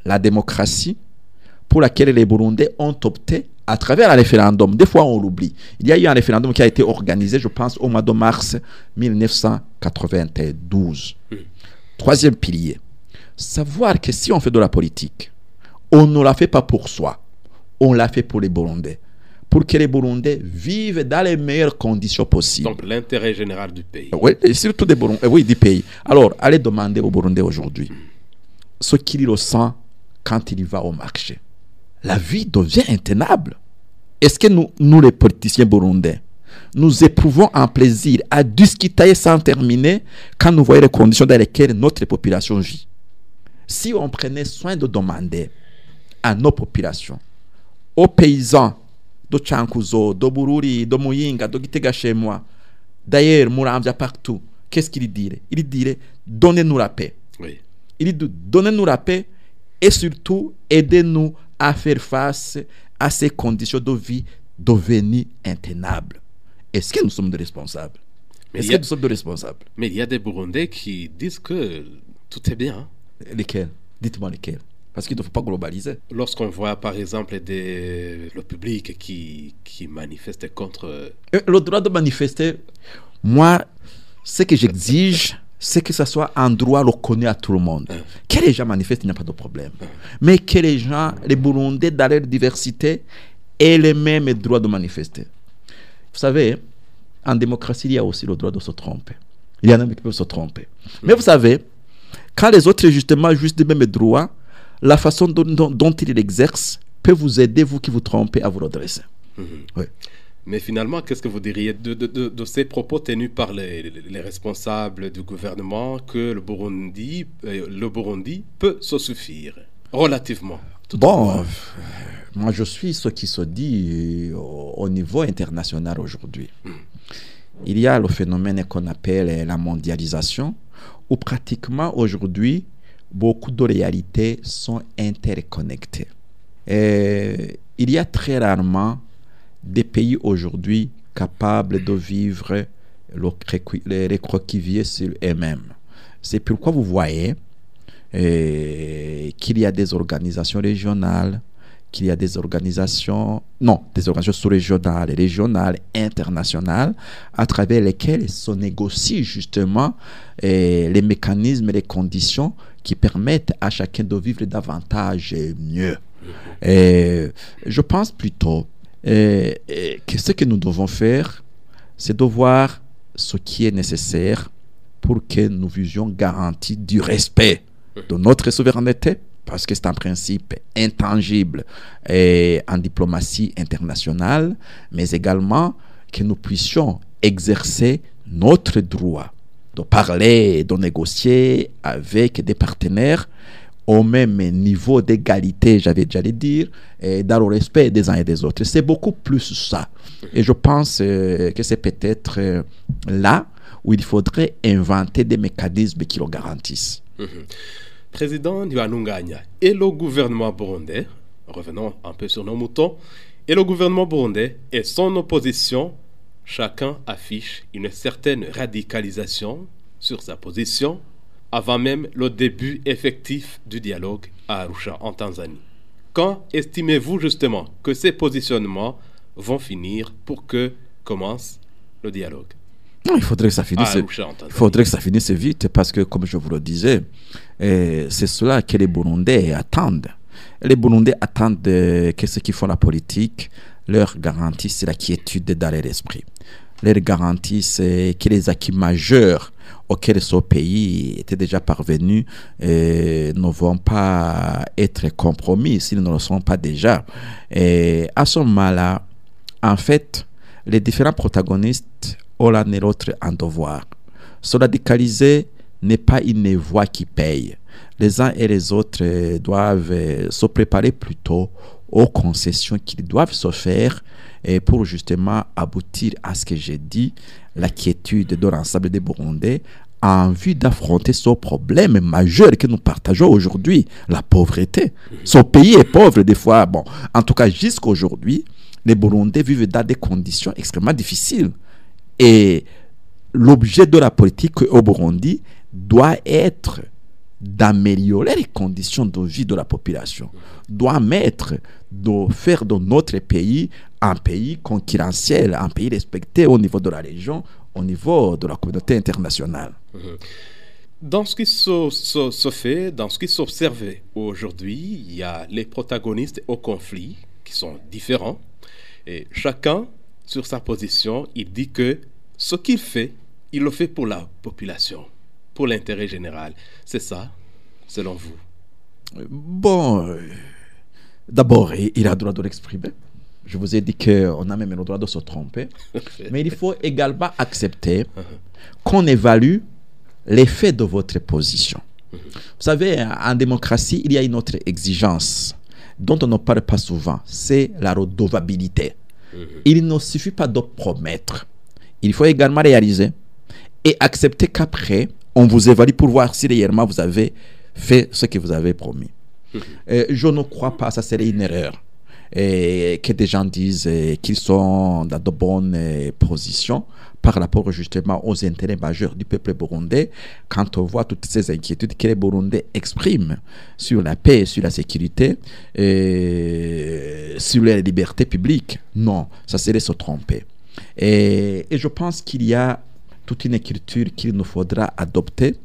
la démocratie pour laquelle les Burundais ont opté à travers un référendum. Des fois, on l'oublie. Il y a eu un référendum qui a été organisé, je pense, au mois de mars 1992. Troisième pilier, savoir que si on fait de la politique, on ne la fait pas pour soi, on l'a fait pour les Burundais. pour que les Burundais vivent dans les meilleures conditions possibles. Donc l'intérêt général du pays. Oui, et surtout des Burundais, oui, du pays. Alors, allez demander aux Burundais aujourd'hui ce qu'il ressent quand il va au marché. La vie devient intenable. Est-ce que nous, nous, les politiciens burundais, nous éprouvons un plaisir à discuter sans terminer quand nous voyons les conditions dans lesquelles notre population vit? Si on prenait soin de demander à nos populations, aux paysans de Chankuzo, de Bururi, de Muyinga, de Gitegashemwa, d'ailleurs, Mouramdia partout, qu'est-ce qu'il dirait? Il dirait donnez-nous la paix. Oui. Il dit donnez-nous la paix et surtout aidez-nous à faire face à ces conditions de vie devenues intenables. Est-ce que nous sommes des responsables? Est-ce que nous sommes des responsables? Mais il y a des Burundais qui disent que tout est bien. Lesquels? Dites-moi lesquels. Parce qu'il ne faut pas globaliser. Lorsqu'on voit par exemple des, le public qui, qui manifeste contre... Euh, Le droit de manifester, moi, ce que j'exige, c'est que ce soit un droit reconnu à tout le monde. Que les gens manifestent, il n'y a pas de problème. Mais que les gens, les Burundais, dans leur diversité, aient les mêmes droits de manifester. Vous savez, en démocratie, il y a aussi le droit de se tromper. Il y en a qui peuvent se tromper. Mais vous savez, quand les autres, justement, juste les mêmes droits, la façon dont, dont- dont ils l'exercent peut vous aider, vous qui vous trompez, à vous redresser. Oui. Mais finalement, qu'est-ce que vous diriez de, de- de- de ces propos tenus par les, les- les responsables du gouvernement que le Burundi, euh, le Burundi peut se suffire relativement? Bon, euh, moi je suis ce qui se dit au, au niveau international aujourd'hui. Il y a le phénomène qu'on appelle la mondialisation, où pratiquement aujourd'hui, beaucoup de réalités sont interconnectées. Et il y a très rarement des pays aujourd'hui capables de vivre les recroquevillés sur eux-mêmes. C'est pourquoi vous voyez euh, qu'il y a des organisations régionales, qu'il y a des organisations, non, des organisations sous-régionales, régionales, internationales, à travers lesquelles se négocient justement euh, les mécanismes et les conditions qui permettent à chacun de vivre davantage et mieux. Et je pense plutôt que ce que nous devons faire, c'est de voir ce qui est nécessaire pour que nous visions garantie du respect de notre souveraineté, parce que c'est un principe intangible et en diplomatie internationale, mais également que nous puissions exercer notre droit de parler, de négocier avec des partenaires au même niveau d'égalité, j'avais déjà le dire, dans le respect des uns et des autres. C'est beaucoup plus ça. Et je pense euh, que c'est peut-être euh, là où il faudrait inventer des mécanismes qui le garantissent. Président Ndiwanunganya et le gouvernement burundais, revenons un peu sur nos moutons, et le gouvernement burundais et son opposition, chacun affiche une certaine radicalisation sur sa position avant même le début effectif du dialogue à Arusha en Tanzanie. Quand estimez-vous justement que ces positionnements vont finir pour que commence le dialogue? Il faudrait que ça finisse. Il faudrait que ça finisse vite parce que, comme je vous le disais, euh, c'est cela que les Burundais attendent. Les Burundais attendent euh, que ceux qui font la politique leur garantissent la quiétude dans leur esprit. Leur garantissent euh, que les acquis majeurs auxquels ce pays était déjà parvenu ne vont pas être compromis s'ils ne le sont pas déjà. Et à ce moment-là, en fait, les différents protagonistes ont l'un et l'autre un devoir. Se radicaliser n'est pas une voie qui paye. Les uns et les autres euh, doivent euh, se préparer plutôt aux concessions qu'ils doivent se faire et pour justement aboutir à ce que j'ai dit, la quiétude de l'ensemble des Burundais en vue d'affronter ce problème majeur que nous partageons aujourd'hui, la pauvreté. Ce pays est pauvre des fois. Bon, en tout cas, jusqu'à aujourd'hui, les Burundais vivent dans des conditions extrêmement difficiles. Et l'objet de la politique au Burundi doit être d'améliorer les conditions de vie de la population, doit mettre de faire de notre pays un pays concurrentiel, un pays respecté au niveau de la région, au niveau de la communauté internationale. Dans ce qui se fait, dans ce qui s'observe aujourd'hui, il y a les protagonistes au conflit qui sont différents. Et chacun, sur sa position, il dit que ce qu'il fait, il le fait pour la population, pour l'intérêt général. C'est ça, selon vous? Bon, euh, d'abord, il a le droit de l'exprimer. Je vous ai dit qu'on a même le droit de se tromper. Mais il faut également accepter qu'on évalue l'effet de votre position. Vous savez, en démocratie, il y a une autre exigence dont on ne parle pas souvent, c'est la redevabilité. Il ne suffit pas de promettre. Il faut également réaliser et accepter qu'après, on vous évalue pour voir si réellement vous avez fait ce que vous avez promis. Euh, je ne crois pas, ça serait une erreur. Et que des gens disent euh, qu'ils sont dans de bonnes euh, positions par rapport justement aux intérêts majeurs du peuple burundais quand on voit toutes ces inquiétudes que les Burundais expriment sur la paix, sur la sécurité, et sur les libertés publiques. Non, ça serait se tromper. Et, et je pense qu'il y a toute une écriture qu'il nous faudra adopter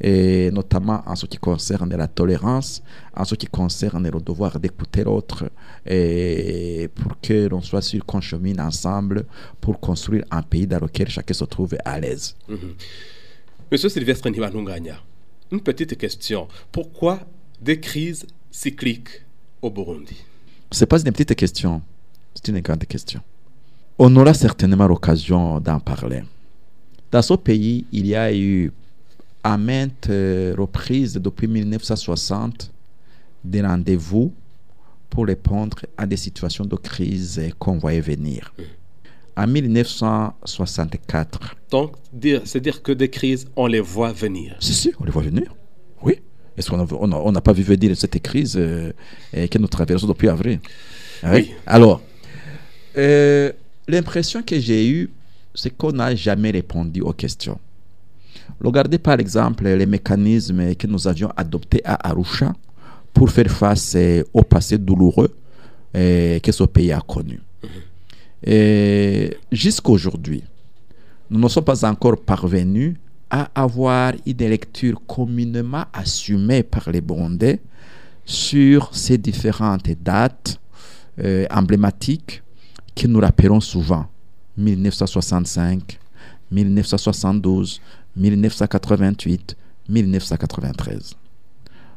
et notamment en ce qui concerne la tolérance, en ce qui concerne le devoir d'écouter l'autre, et pour que l'on soit sûr qu'on chemine ensemble pour construire un pays dans lequel chacun se trouve à l'aise. Monsieur Sylvestre Nibanunganya, une petite question. Pourquoi des crises cycliques au Burundi? Ce n'est pas une petite question, c'est une grande question. On aura certainement l'occasion d'en parler. Dans ce pays, il y a eu à maintes euh, reprises depuis 1960 des rendez-vous pour répondre à des situations de crise qu'on voyait venir. En 1964, Donc, dire- c'est dire que des crises, on les voit venir. si, si, on les voit venir. Oui. Est-ce qu'on n'a pas vu venir cette crise euh, euh, que nous traversons depuis avril? Ah Oui. Alors, euh, l'impression que j'ai eue, c'est qu'on n'a jamais répondu aux questions. Regardez par exemple les mécanismes que nous avions adoptés à Arusha pour faire face euh, au passé douloureux euh, que ce pays a connu. Et Jusqu'à aujourd'hui, nous ne sommes pas encore parvenus à avoir une lecture communément assumée par les Burundais sur ces différentes dates euh, emblématiques que nous rappelons souvent. 1965, 1972, 1988, 1993.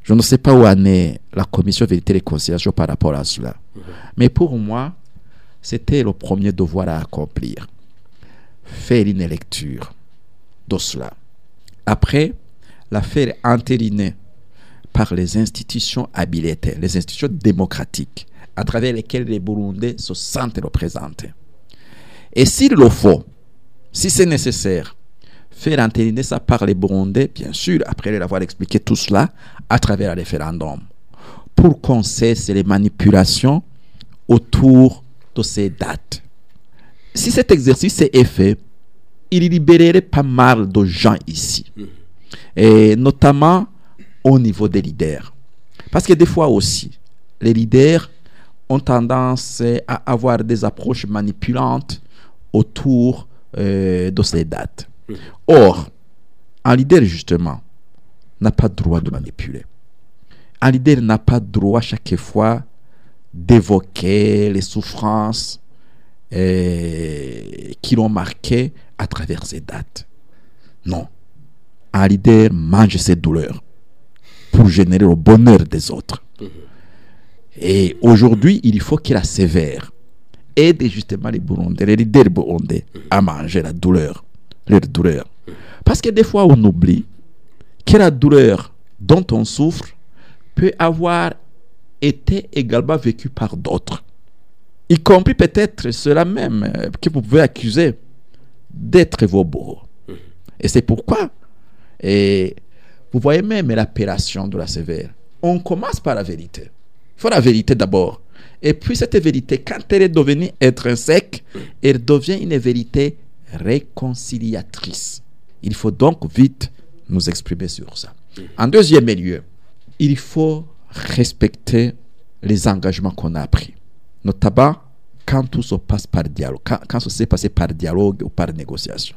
Je ne sais pas où en est la commission vérité et réconciliation par rapport à cela. Mais pour moi, c'était le premier devoir à accomplir. Faire une lecture de cela. Après, la faire entériner par les institutions habilitées, les institutions démocratiques, à travers lesquelles les Burundais se sentent représentés. Et s'il le faut, si c'est nécessaire, faire entériner ça par les Burundais, bien sûr, après leur avoir expliqué tout cela, à travers un référendum, pour qu'on cesse les manipulations autour de ces dates. Si cet exercice est fait, il libérerait pas mal de gens ici, et notamment au niveau des leaders. Parce que des fois aussi, les leaders ont tendance à avoir des approches manipulantes autour euh, de ces dates. Or, un leader, justement, n'a pas le droit de manipuler. Un leader n'a pas le droit chaque fois d'évoquer les souffrances euh, qui l'ont marqué à travers ces dates. Non. Un leader mange ses douleurs pour générer le bonheur des autres. Et aujourd'hui, il faut qu'il la sévère. Aide justement les Burundais, les leaders burundais à manger la douleur, leur douleur. Parce que des fois, on oublie que la douleur dont on souffre peut avoir été également vécue par d'autres. Y compris peut-être ceux-là même euh, que vous pouvez accuser d'être vos bourreaux. Et c'est pourquoi, et vous voyez même l'appellation de la sévère. On commence par la vérité. Il faut la vérité d'abord. Et puis cette vérité, quand elle est devenue intrinsèque, elle devient une vérité réconciliatrice. Il faut donc vite nous exprimer sur ça. En deuxième lieu, il faut respecter les engagements qu'on a pris. Notamment quand tout se passe par dialogue, quand, quand ça s'est passé par dialogue ou par négociation.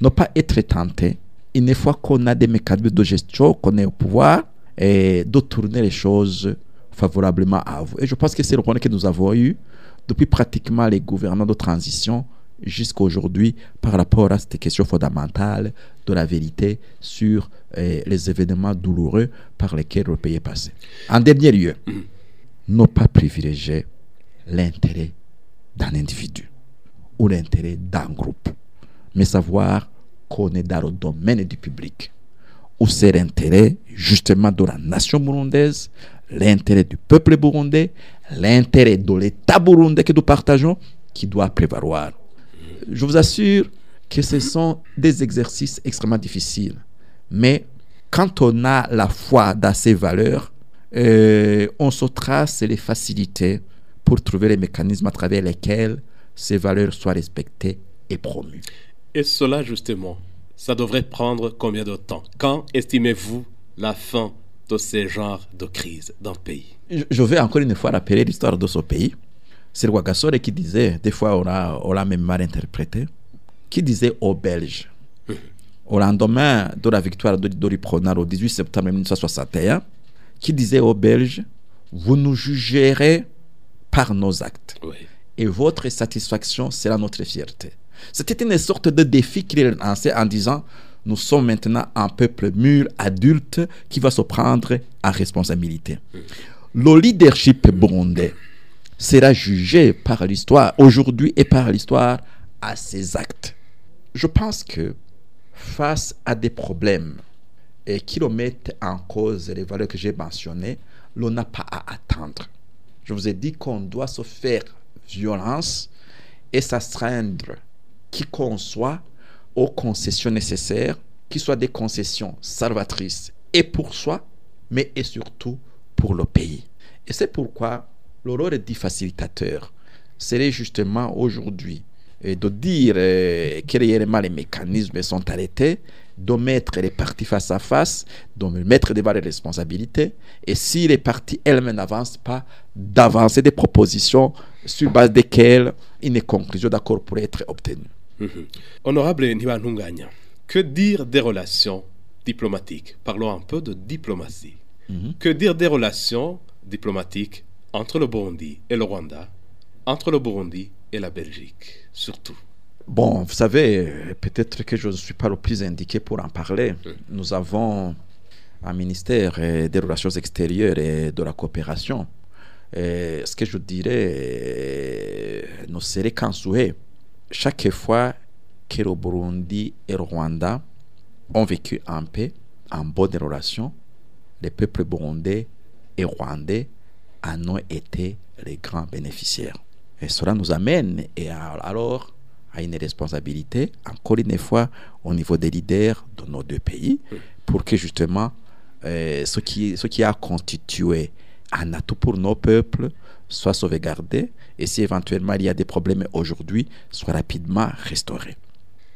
Ne pas être tenté, une fois qu'on a des mécanismes de gestion, qu'on est au pouvoir, de tourner les choses favorablement à vous. Et je pense que c'est le point que nous avons eu depuis pratiquement les gouvernements de transition jusqu'à aujourd'hui par rapport à cette question fondamentale de la vérité sur eh, les événements douloureux par lesquels le pays est passé. En dernier lieu, ne pas privilégier l'intérêt d'un individu ou l'intérêt d'un groupe, mais savoir qu'on est dans le domaine du public, où c'est l'intérêt justement de la nation burundaise, l'intérêt du peuple burundais, l'intérêt de l'État burundais que nous partageons qui doit prévaloir. Je vous assure que ce sont des exercices extrêmement difficiles, mais quand on a la foi dans ces valeurs, euh, on se trace les facilités pour trouver les mécanismes à travers lesquels ces valeurs soient respectées et promues. Et cela, justement, ça devrait prendre combien de temps? Quand estimez-vous la fin de ces genres de crises dans le pays Je- vais encore une fois rappeler l'histoire de ce pays. C'est le Gasore qui disait, des fois on l'a on même mal interprété, qui disait aux Belges, au lendemain de la victoire de Dori au 18 septembre 1961, qui disait aux Belges, vous nous jugerez par nos actes Oui. et votre satisfaction sera notre fierté. C'était une sorte de défi qu'il lançait en disant nous sommes maintenant un peuple mûr, adulte, qui va se prendre en responsabilité. Le leadership burundais sera jugé par l'histoire aujourd'hui et par l'histoire à ses actes. Je pense que face à des problèmes et qui remettent en cause les valeurs que j'ai mentionnées, l'on n'a pas à attendre. Je vous ai dit qu'on doit se faire violence et s'astreindre qui qu'on soit aux concessions nécessaires, qui soient des concessions salvatrices et pour soi, mais et surtout pour le pays. Et c'est pourquoi le rôle du facilitateur serait justement aujourd'hui de dire euh, que réellement les mécanismes sont arrêtés, de mettre les parties face à face, de mettre devant les responsabilités, et si les parties elles-mêmes n'avancent pas, d'avancer des propositions sur base desquelles une conclusion d'accord pourrait être obtenue. Mhm. Honorable Ntibantunganya, que dire des relations diplomatiques? Parlons un peu de diplomatie. Que dire des relations diplomatiques entre le Burundi et le Rwanda, entre le Burundi et la Belgique, surtout? Bon, vous savez, peut-être que je ne suis pas le plus indiqué pour en parler. Nous avons un ministère euh, des Relations extérieures et de la coopération. Et ce que je dirais euh, ne serait qu'un souhait. Chaque fois que le Burundi et le Rwanda ont vécu en paix, en bonne relation, les peuples burundais et rwandais en ont été les grands bénéficiaires. Et cela nous amène et alors à une responsabilité, encore une fois, au niveau des leaders de nos deux pays, pour que justement euh, ce, qui, ce qui a constitué un atout pour nos peuples soit sauvegardé et si éventuellement il y a des problèmes aujourd'hui, soit rapidement restauré.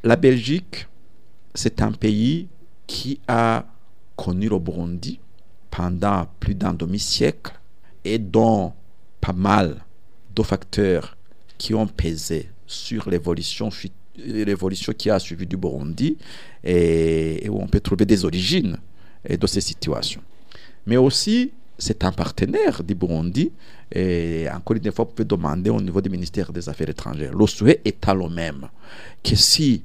La Belgique, c'est un pays qui a connu le Burundi pendant plus d'un demi-siècle et dont pas mal de facteurs qui ont pesé sur l'évolution l'évolution qui a suivi du Burundi et, et où on peut trouver des origines de ces situations. Mais aussi, c'est un partenaire du Burundi et encore une fois, vous pouvez demander au niveau du ministère des Affaires étrangères. Le souhait est à le même que si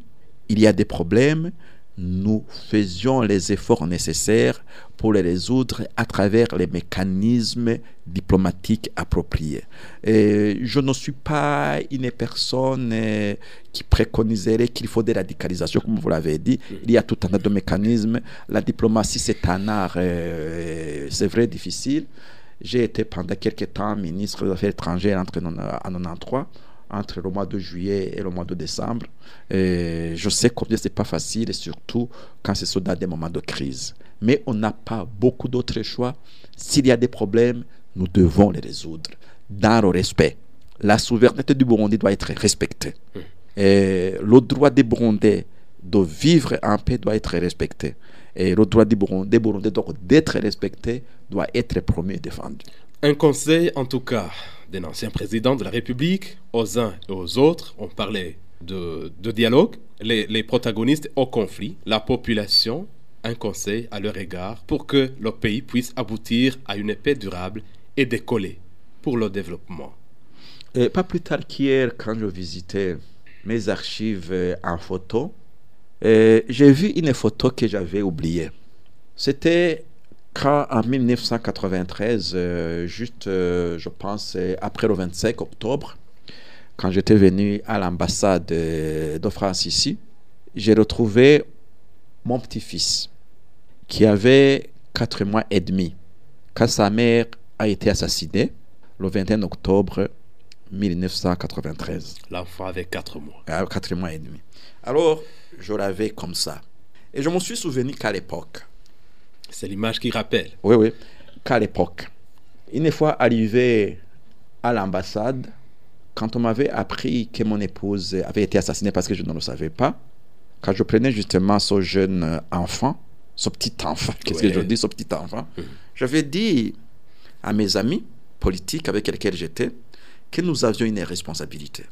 il y a des problèmes, nous faisions les efforts nécessaires pour les résoudre à travers les mécanismes diplomatiques appropriés. Je ne suis pas une personne euh, qui préconiserait qu'il faut des radicalisations, comme vous l'avez dit. Il y a tout un tas de mécanismes. La diplomatie, c'est un art, euh, c'est vrai, difficile. J'ai été pendant quelques temps ministre des Affaires étrangères entre, en 93 entre le mois de juillet et le mois de décembre. Et je sais combien c'est pas facile, et surtout quand c'est sont dans des moments de crise. Mais on n'a pas beaucoup d'autres choix. S'il y a des problèmes, nous devons les résoudre dans le respect. La souveraineté du Burundi doit être respectée. Et le droit des Burundais de vivre en paix doit être respecté. Et le droit des Burundais, des Burundais donc d'être respecté doit être promu et défendu. Un conseil, en tout cas, d'un ancien président de la République, aux uns et aux autres, on parlait de, dialogue, les, protagonistes au conflit, la population, un conseil à leur égard pour que le pays puisse aboutir à une paix durable et décoller pour le développement. Et pas plus tard qu'hier, quand je visitais mes archives euh, en photo, euh, j'ai vu une photo que j'avais oubliée. C'était quand en 1993, euh, juste, je pense, après le 25 octobre, quand j'étais venu à l'ambassade de France ici, j'ai retrouvé mon petit-fils qui avait 4 mois et demi quand sa mère a été assassinée le 21 octobre 1993. L'enfant avait 4 mois. 4 mois et demi. Alors, je l'avais comme ça. Et je me suis souvenu qu'à l'époque. C'est l'image qui rappelle. Oui, oui. Qu'à l'époque, une fois arrivé à l'ambassade, quand on m'avait appris que mon épouse avait été assassinée parce que je ne le savais pas, quand je prenais justement ce jeune enfant, ce petit enfant, qu'est-ce que je dis, ce petit enfant, mhm. j'avais dit à mes amis politiques avec lesquels j'étais que nous avions une responsabilité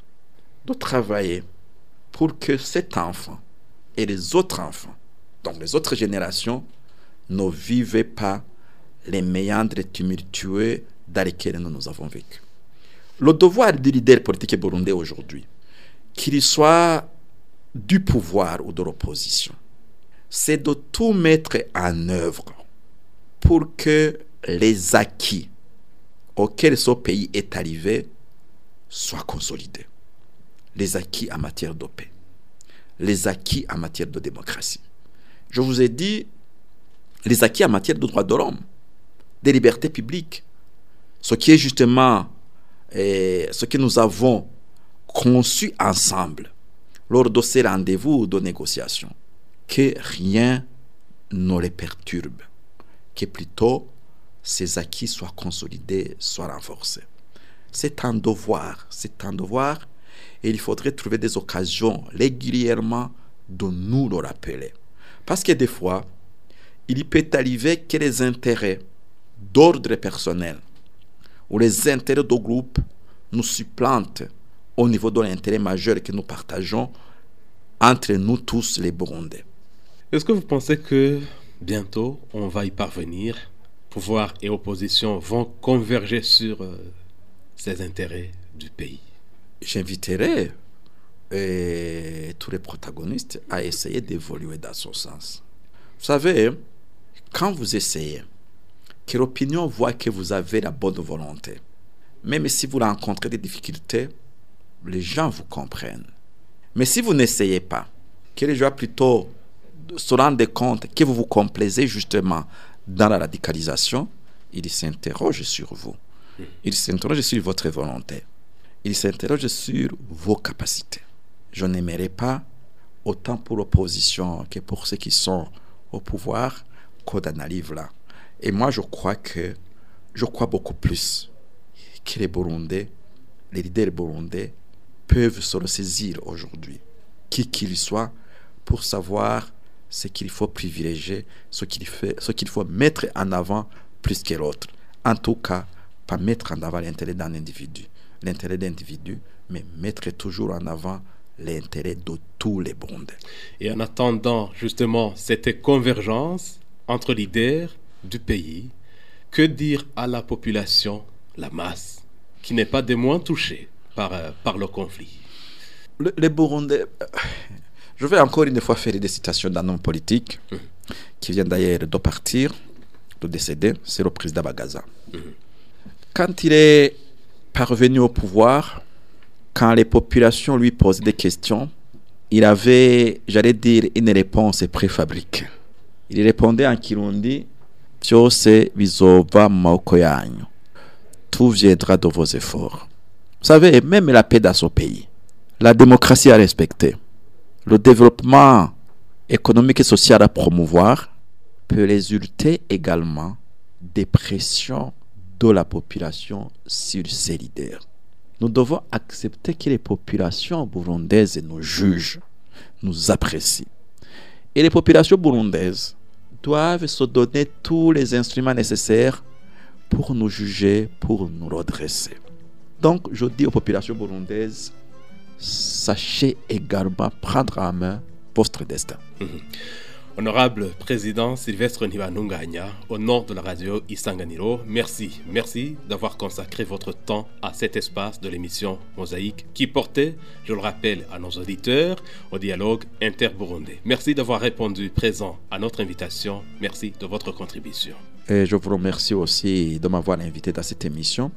de travailler pour que cet enfant et les autres enfants, donc les autres générations, ne vivaient pas les méandres tumultueux dans lesquels nous nous avons vécu. Le devoir du leader politique burundais aujourd'hui, qu'il soit du pouvoir ou de l'opposition, c'est de tout mettre en œuvre pour que les acquis auxquels ce pays est arrivé soient consolidés. Les acquis en matière de paix, les acquis en matière de démocratie. Je vous ai dit les acquis en matière de droits de l'homme, des libertés publiques, ce qui est justement eh, ce que nous avons conçu ensemble lors de ces rendez-vous de négociation, que rien ne les perturbe, que plutôt ces acquis soient consolidés, soient renforcés. C'est un devoir, c'est un devoir, et il faudrait trouver des occasions régulièrement de nous le rappeler. Parce que des fois, il peut arriver que les intérêts d'ordre personnel ou les intérêts de groupe nous supplantent au niveau de l'intérêt majeur que nous partageons entre nous tous les Burundais. Est-ce que vous pensez que bientôt on va y parvenir? Pouvoir et opposition vont converger sur euh, ces intérêts du pays J'inviterai euh, tous les protagonistes à essayer d'évoluer dans ce sens. Vous savez, quand vous essayez, que l'opinion voit que vous avez la bonne volonté, même si vous rencontrez des difficultés, les gens vous comprennent. Mais si vous n'essayez pas, que les gens plutôt se rendent compte que vous vous complaisez justement dans la radicalisation, ils s'interrogent sur vous. Ils s'interrogent sur votre volonté. Ils s'interrogent sur vos capacités. Je n'aimerais pas, autant pour l'opposition que pour ceux qui sont au pouvoir, qu'on arrive là. Et moi, je crois que, je crois beaucoup plus que les Burundais, les leaders burundais, peuvent se ressaisir aujourd'hui, qui qu'il soit, pour savoir ce qu'il faut privilégier, ce qu'il faut mettre en avant plus que l'autre. En tout cas, pas mettre en avant l'intérêt d'un individu, l'intérêt d'individu, mais mettre toujours en avant l'intérêt de tous les Burundais. Et en attendant justement cette convergence entre leaders du pays, que dire à la population, la masse, qui n'est pas des moins touchée par, euh, par le conflit? Les Burundais, euh, je vais encore une fois faire des citations d'un homme politique hum. qui vient d'ailleurs de partir, de décéder, c'est le président Bagaza. Hum. Quand il est parvenu au pouvoir, quand les populations lui posaient des questions, il avait, j'allais dire, une réponse préfabriquée. Il répondait en kirundi byose bizova mu yanyu tout viendra de vos efforts vous savez même la paix dans ce pays la démocratie à respecter le développement économique et social à promouvoir peut résulter également des pressions de la population sur ses leaders. Nous devons accepter que les populations burundaises nous jugent, nous apprécient. Et les populations burundaises doivent se donner tous les instruments nécessaires pour nous juger, pour nous redresser. Donc, je dis aux populations burundaises, sachez également prendre en main votre destin. Mhm. Honorable Président Sylvestre Nibanunganya, au nom de la radio Isanganiro, merci, merci d'avoir consacré votre temps à cet espace de l'émission Mosaïque qui portait, je le rappelle à nos auditeurs, au dialogue inter-burundais. Merci d'avoir répondu présent à notre invitation. Merci de votre contribution. Et je vous remercie aussi de m'avoir invité dans cette émission.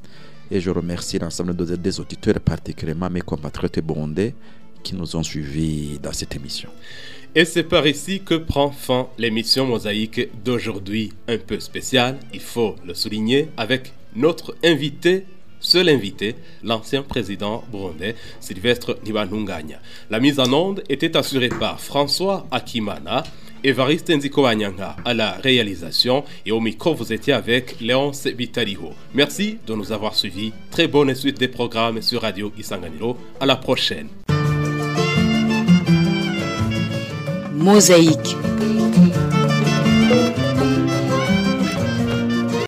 Et je remercie l'ensemble des auditeurs, particulièrement mes compatriotes burundais qui nous ont suivis dans cette émission. Et c'est par ici que prend fin l'émission Mosaïque d'aujourd'hui, un peu spéciale, il faut le souligner, avec notre invité, seul invité, l'ancien président burundais Sylvestre Nibanunganya. La mise en onde était assurée par François Akimana, Evariste Nzikowanyanga à la réalisation et au micro vous étiez avec Léonce Vitaliho. Merci de nous avoir suivis. Très bonne suite des programmes sur Radio Isanganiro. À la prochaine. Mosaïque.